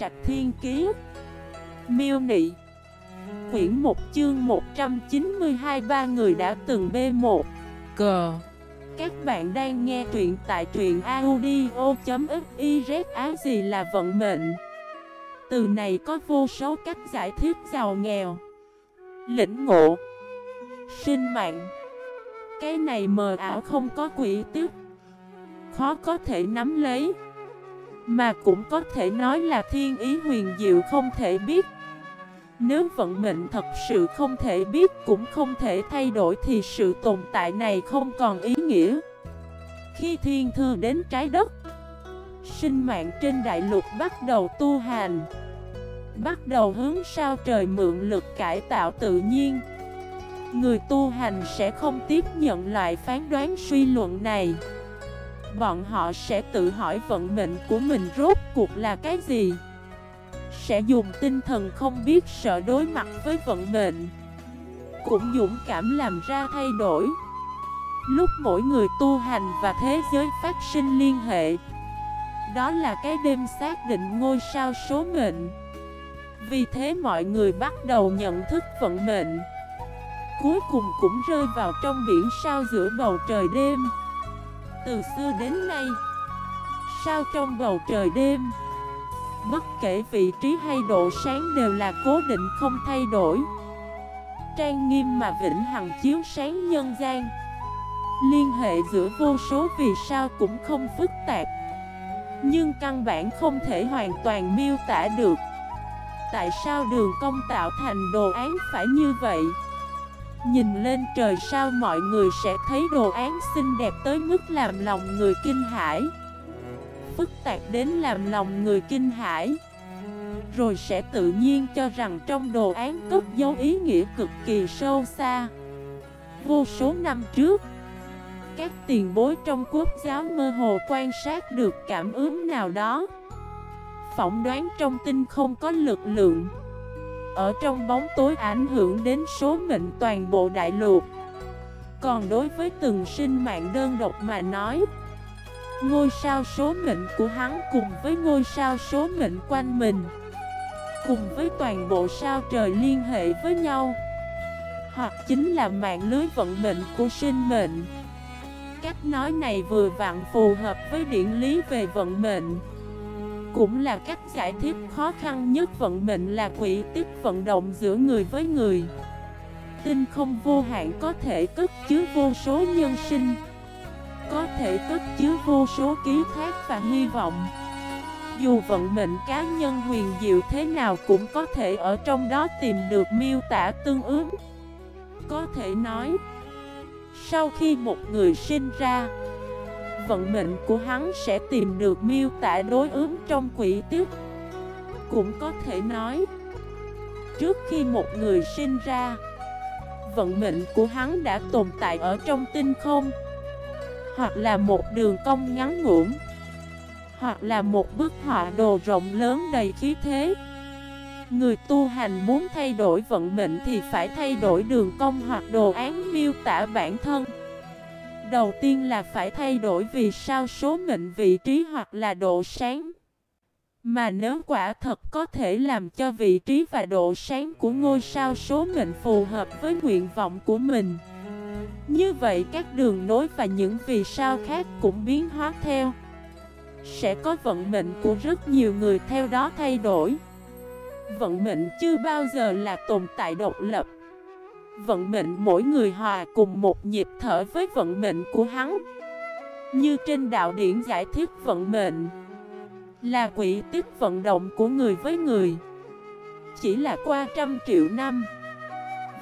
Trạch Thiên Kiế Miêu Nị. Quyển 1 chương 192 ba người đã từng B1 Cờ Các bạn đang nghe truyện tại truyện audio.xyz Áo gì là vận mệnh. Từ này có vô số cách giải thích giàu nghèo Lĩnh ngộ Sinh mạng. Cái này mờ ảo không có quỷ tức Khó có thể nắm lấy mà cũng có thể nói là thiên ý huyền diệu không thể biết. Nếu vận mệnh thật sự không thể biết cũng không thể thay đổi Thì sự tồn tại này không còn ý nghĩa. Khi thiên thư đến trái đất, Sinh mạng trên đại lục bắt đầu tu hành, Bắt đầu hướng sao trời mượn lực cải tạo tự nhiên. Người tu hành sẽ không tiếp nhận loại phán đoán suy luận này. Bọn họ sẽ tự hỏi vận mệnh của mình rốt cuộc là cái gì. Sẽ dùng tinh thần không biết sợ đối mặt với vận mệnh, Cũng dũng cảm làm ra thay đổi. Lúc mỗi người tu hành và thế giới phát sinh liên hệ, Đó là cái đêm xác định ngôi sao số mệnh. Vì thế mọi người bắt đầu nhận thức vận mệnh, Cuối cùng cũng rơi vào trong biển sao giữa bầu trời đêm từ xưa đến nay. Sao trong bầu trời đêm, Bất kể vị trí hay độ sáng đều là cố định không thay đổi. Trang nghiêm mà vĩnh hằng chiếu sáng nhân gian. Liên hệ giữa vô số vì sao cũng không phức tạp. Nhưng căn bản không thể hoàn toàn miêu tả được. Tại sao đường công tạo thành đồ án phải như vậy? Nhìn lên trời sao mọi người sẽ thấy đồ án xinh đẹp tới mức làm lòng người kinh hãi? Phức tạp đến làm lòng người kinh hãi. Rồi sẽ tự nhiên cho rằng trong đồ án cất dấu ý nghĩa cực kỳ sâu xa. Vô số năm trước, Các tiền bối trong quốc giáo mơ hồ quan sát được cảm ứng nào đó. Phỏng đoán trong tinh không có lực lượng ở trong bóng tối ảnh hưởng đến số mệnh toàn bộ đại lục. Còn đối với từng sinh mạng đơn độc mà nói, Ngôi sao số mệnh của hắn cùng với ngôi sao số mệnh quanh mình, Cùng với toàn bộ sao trời liên hệ với nhau, Hoặc chính là mạng lưới vận mệnh của sinh mệnh. Cách nói này vừa vặn phù hợp với điển lý về vận mệnh cũng là cách giải thích khó khăn nhất vận mệnh là quỷ tích vận động giữa người với người. Tinh không vô hạn có thể cất chứa vô số nhân sinh, Có thể cất chứa vô số ký thác và hy vọng. Dù vận mệnh cá nhân huyền diệu thế nào cũng có thể ở trong đó tìm được miêu tả tương ứng. Có thể nói, Sau khi một người sinh ra vận mệnh của hắn sẽ tìm được miêu tả đối ứng trong quỷ tiếp Cũng có thể nói, Trước khi một người sinh ra, Vận mệnh của hắn đã tồn tại ở trong tinh không, Hoặc là một đường cong ngắn ngủn, Hoặc là một bức họa đồ rộng lớn đầy khí thế. Người tu hành muốn thay đổi vận mệnh thì phải thay đổi đường cong hoặc đồ án miêu tả bản thân. Đầu tiên là phải thay đổi vì sao số mệnh vị trí hoặc là độ sáng. Mà nếu quả thật có thể làm cho vị trí và độ sáng của ngôi sao số mệnh phù hợp với nguyện vọng của mình. Như vậy các đường nối và những vì sao khác cũng biến hóa theo. Sẽ có vận mệnh của rất nhiều người theo đó thay đổi. Vận mệnh chưa bao giờ là tồn tại độc lập. Vận mệnh mỗi người hòa cùng một nhịp thở với vận mệnh của hắn. Như trên đạo điển giải thích vận mệnh Là quỷ tích vận động của người với người. Chỉ là qua trăm triệu năm,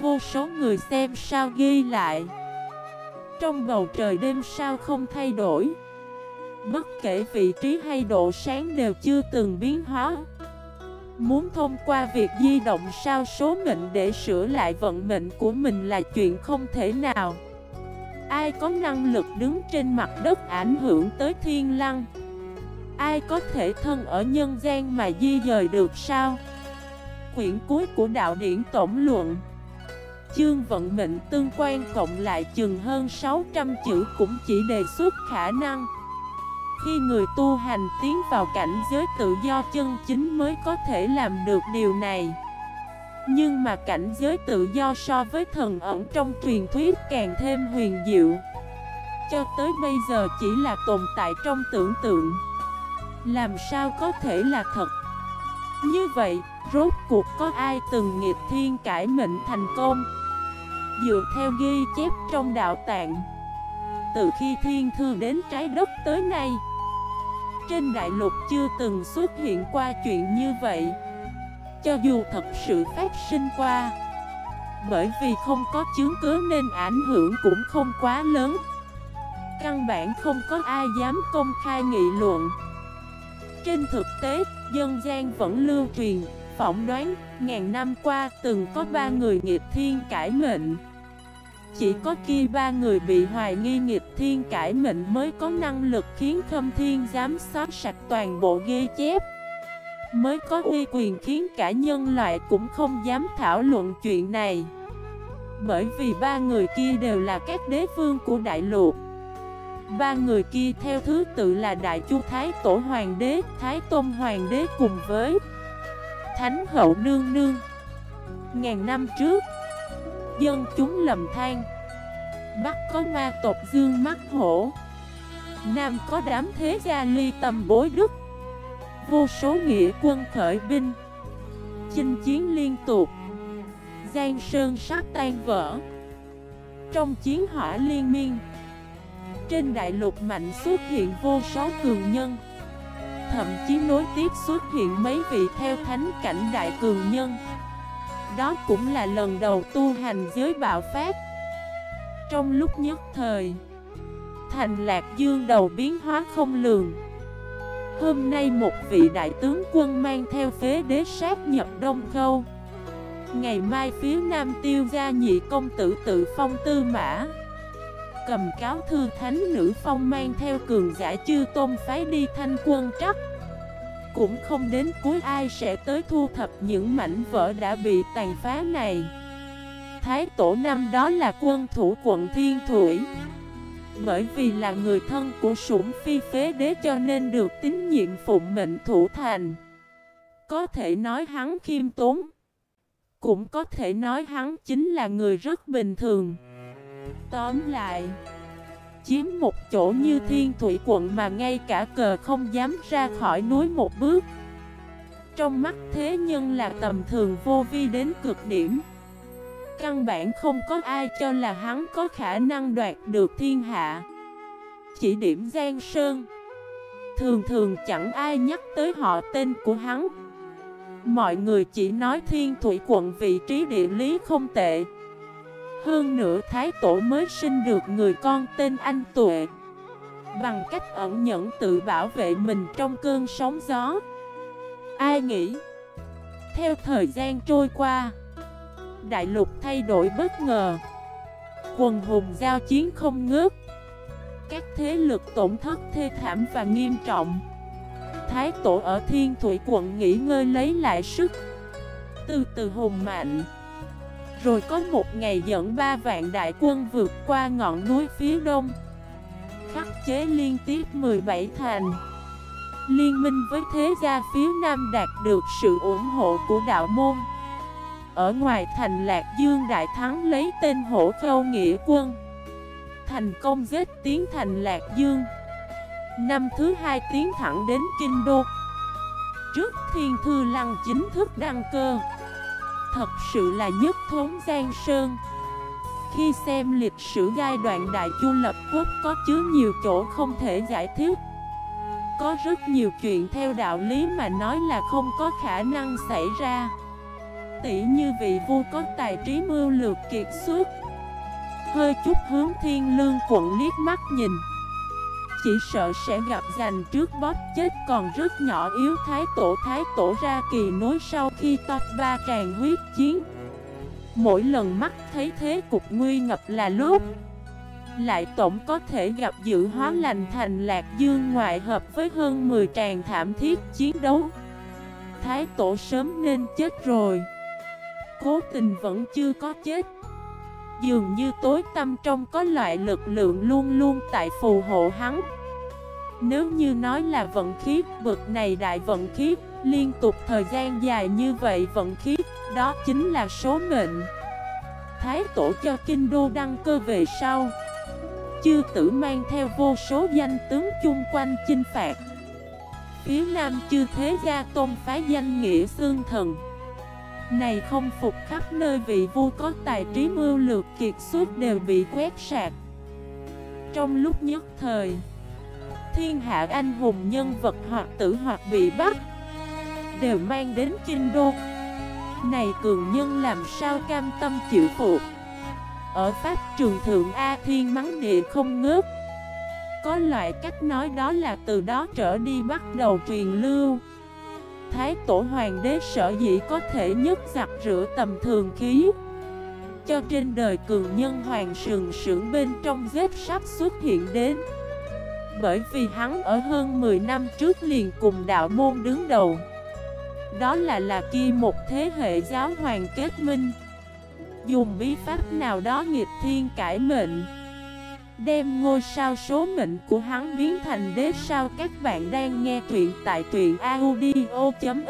Vô số người xem sao ghi lại. Trong bầu trời đêm sao không thay đổi, Bất kể vị trí hay độ sáng đều chưa từng biến hóa. Muốn thông qua việc di động sao số mệnh để sửa lại vận mệnh của mình là chuyện không thể nào. Ai có năng lực đứng trên mặt đất ảnh hưởng tới thiên lăng? Ai có thể thân ở nhân gian mà di dời được sao? Quyển cuối của đạo điển tổng luận. Chương vận mệnh tương quan cộng lại chừng hơn 600 chữ cũng chỉ đề xuất khả năng. Khi người tu hành tiến vào cảnh giới tự do chân chính mới có thể làm được điều này. Nhưng mà cảnh giới tự do so với thần ẩn trong truyền thuyết càng thêm huyền diệu. Cho tới bây giờ chỉ là tồn tại trong tưởng tượng. Làm sao có thể là thật? Như vậy, rốt cuộc có ai từng nghiệp thiên cải mệnh thành công? Dựa theo ghi chép trong đạo tạng từ khi thiên thư đến trái đất tới nay. Trên đại lục chưa từng xuất hiện qua chuyện như vậy. Cho dù thật sự phát sinh qua Bởi vì không có chứng cứ nên ảnh hưởng cũng không quá lớn. Căn bản không có ai dám công khai nghị luận. Trên thực tế, dân gian vẫn lưu truyền Phỏng đoán, ngàn năm qua từng có ba người nghiệp thiên cải mệnh. Chỉ có kia ba người bị hoài nghi nghịch thiên cải mệnh mới có năng lực khiến khâm thiên giám sát sạch toàn bộ ghi chép. Mới có uy quyền khiến cả nhân loại cũng không dám thảo luận chuyện này. Bởi vì ba người kia đều là các đế vương của đại lục. Ba người kia theo thứ tự là Đại Chu Thái Tổ Hoàng đế, Thái Tôn Hoàng đế cùng với Thánh hậu nương nương. Ngàn năm trước Dân chúng lầm than. Bắc có ma tộc dương mắt hổ, Nam có đám thế gia ly tầm bối đức. Vô số nghĩa quân khởi binh, Chinh chiến liên tục. Giang sơn sát tan vỡ. Trong chiến hỏa liên miên, Trên đại lục mạnh xuất hiện vô số cường nhân. Thậm chí nối tiếp xuất hiện mấy vị theo thánh cảnh đại cường nhân. Đó cũng là lần đầu tu hành giới bạo phát. Trong lúc nhất thời, Thành lạc dương đầu biến hóa không lường. Hôm nay một vị đại tướng quân mang theo phế đế sát nhập Đông Khâu. Ngày mai phía Nam tiêu gia nhị công tử tự phong tư mã. Cầm cáo thư thánh nữ phong mang theo cường giả chư tôn phái đi thanh quân trắc cũng không đến cuối ai sẽ tới thu thập những mảnh vỡ đã bị tàn phá này. Thái tổ năm đó là quân thủ quận Thiên Thủy. Bởi vì là người thân của sủng phi phế đế cho nên được tín nhiệm phụng mệnh thủ thành. Có thể nói hắn khiêm tốn. Cũng có thể nói hắn chính là người rất bình thường. Tóm lại Chiếm một chỗ như thiên thủy quận mà ngay cả cờ không dám ra khỏi núi một bước. Trong mắt thế nhân là tầm thường vô vi đến cực điểm. Căn bản không có ai cho là hắn có khả năng đoạt được thiên hạ. Chỉ điểm Giang Sơn. Thường thường chẳng ai nhắc tới họ tên của hắn. Mọi người chỉ nói thiên thủy quận vị trí địa lý không tệ hơn nữa Thái Tổ mới sinh được người con tên Anh Tuệ. Bằng cách ẩn nhẫn tự bảo vệ mình trong cơn sóng gió. Ai nghĩ, Theo thời gian trôi qua, Đại lục thay đổi bất ngờ. Quần hùng giao chiến không ngớt. Các thế lực tổn thất thê thảm và nghiêm trọng. Thái tổ ở Thiên Thủy quận nghỉ ngơi lấy lại sức. Từ từ hùng mạnh rồi có một ngày dẫn ba vạn đại quân vượt qua ngọn núi phía đông. Khắc chế liên tiếp 17 thành. Liên minh với thế gia phía nam đạt được sự ủng hộ của đạo môn. Ở ngoài thành Lạc Dương đại thắng lấy tên hổ khâu nghĩa quân. Thành công giết tiến thành Lạc Dương. Năm thứ hai tiến thẳng đến Kinh Đô. Trước thiên thư lăng chính thức đăng cơ thật sự là nhất thống Giang Sơn. Khi xem lịch sử giai đoạn Đại Chu lập quốc, có chứa nhiều chỗ không thể giải thích. Có rất nhiều chuyện theo đạo lý mà nói là không có khả năng xảy ra. Tỷ như vị vua có tài trí mưu lược kiệt xuất, Hơi chút hướng thiên lương quận liếc mắt nhìn chỉ sợ sẽ gặp giành trước bóp chết, còn rất nhỏ yếu thái tổ thái tổ ra kỳ nối sau khi top 3 tràn huyết chiến. Mỗi lần mắt thấy thế cục nguy ngập là lúc Lại tổng có thể gặp dự hóa lành thành lạc dương ngoại hợp với hơn 10 tràn thảm thiết chiến đấu. Thái tổ sớm nên chết rồi, Cố tình vẫn chưa có chết. Dường như tối tâm trong có loại lực lượng luôn luôn tại phù hộ hắn Nếu như nói là vận khí, bực này đại vận khí, liên tục thời gian dài như vậy vận khí, đó chính là số mệnh. Thái tổ cho kinh đô đăng cơ về sau. Chư tử mang theo vô số danh tướng chung quanh chinh phạt. Phía nam chư thế gia tôn phái danh nghĩa xương thần. Này không phục khắp nơi vị vua có tài trí mưu lược kiệt xuất đều bị quét sạc Trong lúc nhất thời, Thiên hạ anh hùng nhân vật hoặc tử hoặc bị bắt, Đều mang đến kinh đô. Này cường nhân làm sao cam tâm chịu phục Ở Pháp trường thượng A Thiên mắng địa không ngớp Có loại cách nói đó là từ đó trở đi bắt đầu truyền lưu. Thái tổ hoàng đế sở dĩ có thể nhất giặc rửa tầm thường khí. Cho trên đời cường nhân hoàng sừng sững bên trong dếp sắp xuất hiện đến. Bởi vì hắn ở hơn 10 năm trước liền cùng đạo môn đứng đầu. Đó là là kia một thế hệ giáo hoàng kết minh. Dùng bí pháp nào đó nghịch thiên cải mệnh. Đem ngôi sao số mệnh của hắn biến thành đế sao. Các bạn đang nghe truyện tại truyện audio.fif